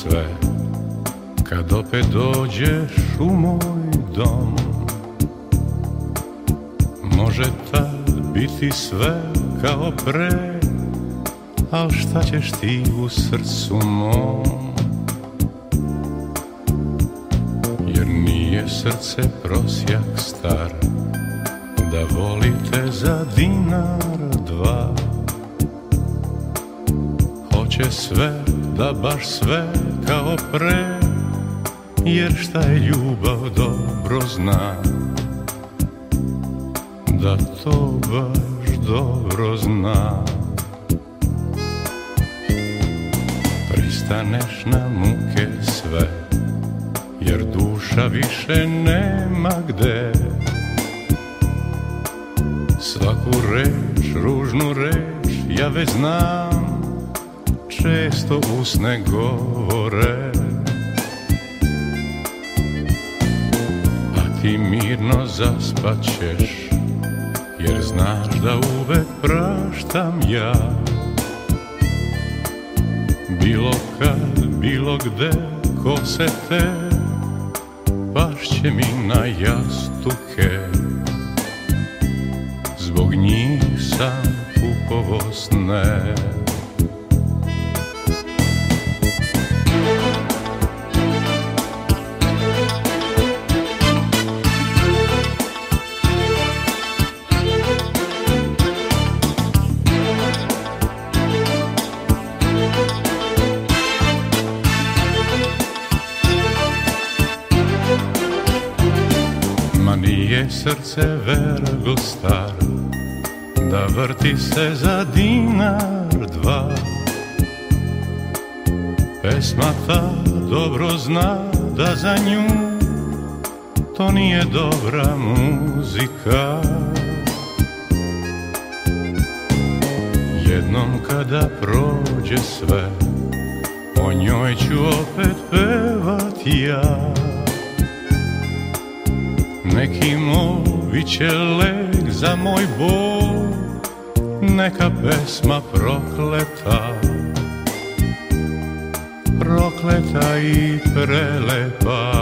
Sve Kad opet dođeš u moj dom Može tad biti sve kao pre Al šta ćeš ti u srcu mom? Jer nije srce prosjak star Da volite za dinar dva. Hoće sve, da baš sve kao pre Jer šta je ljubav dobro zna Da to baš dobro zna Pristaneš na muke sve Jer duša više nema gde. Svaku reč, ružnu reč, ja već znam Često usne govore. A ti mirno zaspaćeš Jer znaš da uvek praštam ja. Bilo kad, bilo gde, ko se te Pašće mi na jastuke. Zbog njih sam kupovo sne Nije srce vergl star Da vrti se za dinar dva. Pesma ta dobro zna da za nju To nije dobra muzika. Jednom kada prođe sve O njoj ću opet pevat ja neki moj će lek za moj bol Neka pesma prokleta. Prokleta i prelepa